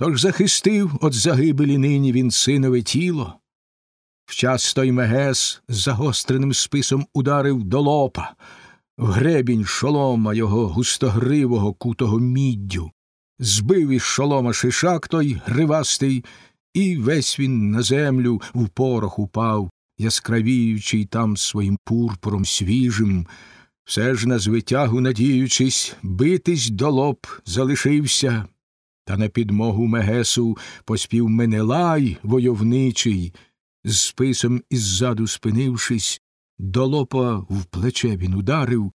Тож захистив от загибелі нині він синове тіло. Вчас той Мегес з загостреним списом ударив до лопа, в гребінь шолома його густогривого кутого міддю, збив із шолома шишак той гривастий, і весь він на землю в порох упав, яскравіючий там своїм пурпуром свіжим, все ж на звитягу надіючись, битись до лоб залишився. Та на підмогу Мегесу поспів Менелай войовничий, з списом іззаду спинившись, до лопа в плече він ударив,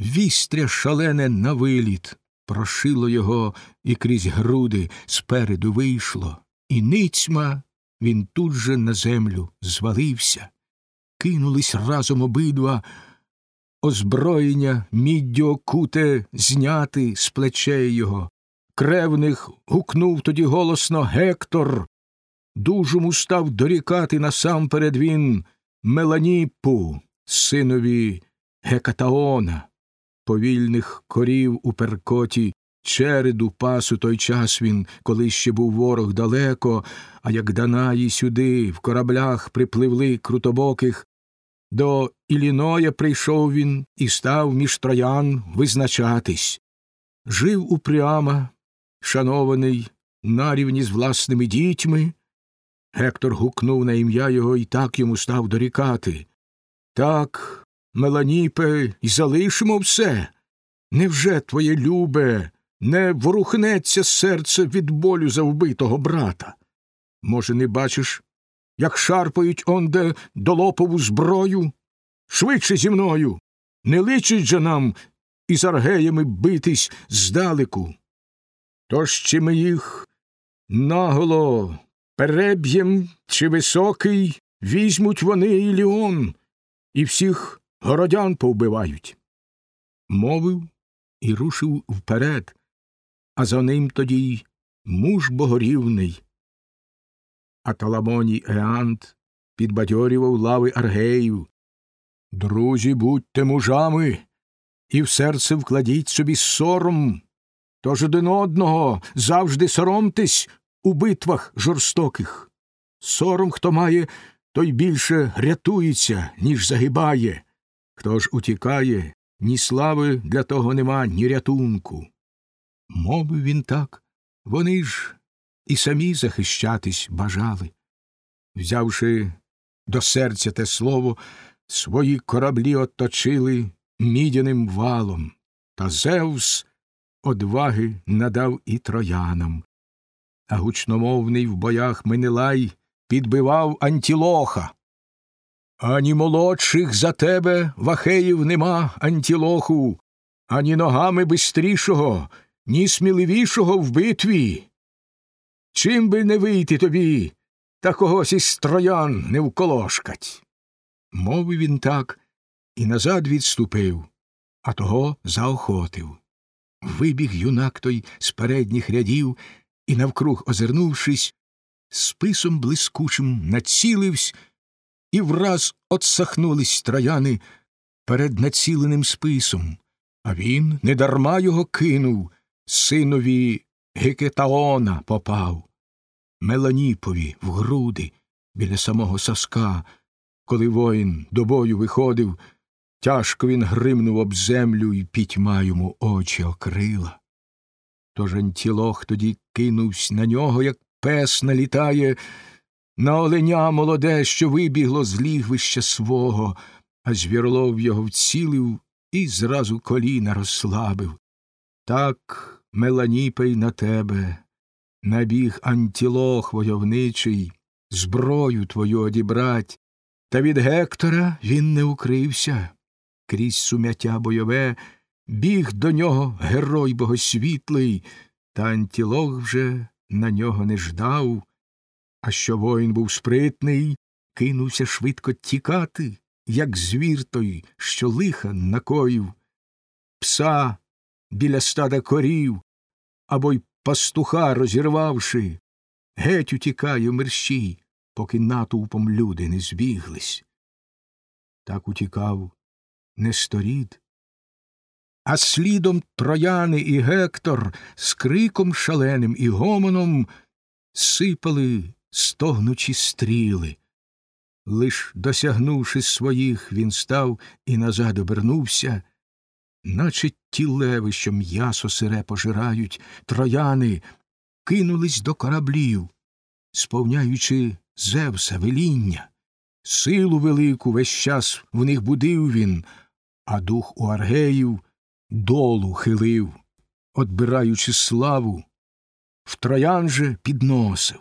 вістря шалене на виліт, прошило його і крізь груди спереду вийшло, і ницьма він тут же на землю звалився. Кинулись разом обидва, озброєння міддю окуте зняти з плечей його. Кревних гукнув тоді голосно Гектор. Дужому став дорікати насамперед він Меланіпу, синові Гекатаона, повільних корів у перкоті, череду пасу той час він, коли ще був ворог далеко, а як Данаї сюди, в кораблях припливли крутобоких, до Іліноя прийшов він і став між троян визначатись. Жив упряма, шанований, нарівні з власними дітьми. Гектор гукнув на ім'я його і так йому став дорікати. Так, Меланіпе, і залишимо все. Невже твоє любе не ворухнеться серце від болю за вбитого брата? Може, не бачиш, як шарпають онде долопову зброю? Швидше зі мною. Не личить же нам із аргеями битись здалеку. Тож чи ми їх наголо переб'єм чи високий, візьмуть вони і Ліон, і всіх городян повбивають. Мовив і рушив вперед, а за ним тоді й муж богорівний. А Таламоній Еант підбадьорював лави аргеїв. Друзі, будьте мужами, і в серце вкладіть собі сором, тож один одного завжди соромтесь у битвах жорстоких. Сором, хто має, той більше рятується, ніж загибає. Хто ж утікає, ні слави для того нема, ні рятунку. Мовив він так, вони ж і самі захищатись бажали. Взявши до серця те слово, свої кораблі оточили мідяним валом, та Зевс одваги надав і троянам. А гучномовний в боях Менелай підбивав антілоха. Ані молодших за тебе, вахеїв, нема, антілоху, ані ногами бистрішого, ні сміливішого в битві. Чим би не вийти тобі, та когось із троян не вколошкать. Мовив він так і назад відступив, а того заохотив. Вибіг юнак той з передніх рядів і, навкруг озирнувшись, списом блискучим націливсь, і враз отсахнулись трояни перед націленим списом, а він недарма його кинув, синові Гекетаона попав, Меланіпові в груди біля самого соска, коли воїн до бою виходив, тяжко він гримнув об землю і пітьма йому очі окрила. Тож антілох тоді кинувся на нього, як пес налітає, на оленя молоде, що вибігло з лігвища свого, а звірлов його вцілив і зразу коліна розслабив. Так, Меланіпей, на тебе, набіг антілох войовничий, зброю твою одібрать, та від Гектора він не укрився. Крізь сум'яття бойове біг до нього герой богосвітлий, та антілох вже на нього не ждав, а що воїн був спритний, кинувся швидко тікати, як звір той, що лиха накоїв. Пса біля стада корів або й пастуха розірвавши, геть утікає мерщій, поки натовпом люди не збіглись. Так утікав Несторід, а слідом трояни і Гектор з криком шаленим і гомоном сипали стогнучі стріли. Лиш досягнувши своїх, він став і назад обернувся, наче ті леви, що м'ясо сире пожирають, трояни кинулись до кораблів, сповняючи Зевса веління. Силу велику весь час в них будив він, а дух у аргеїв долу хилив, отбираючи славу, в троян же підносив.